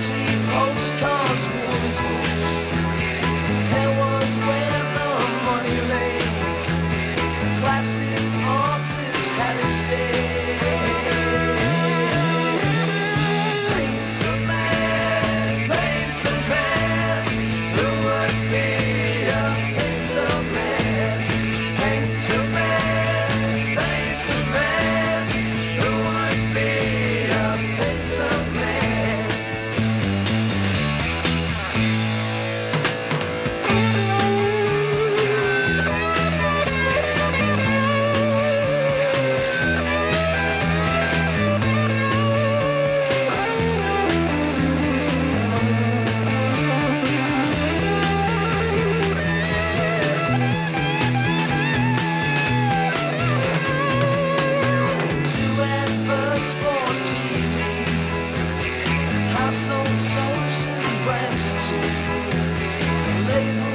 fancy postcard. Late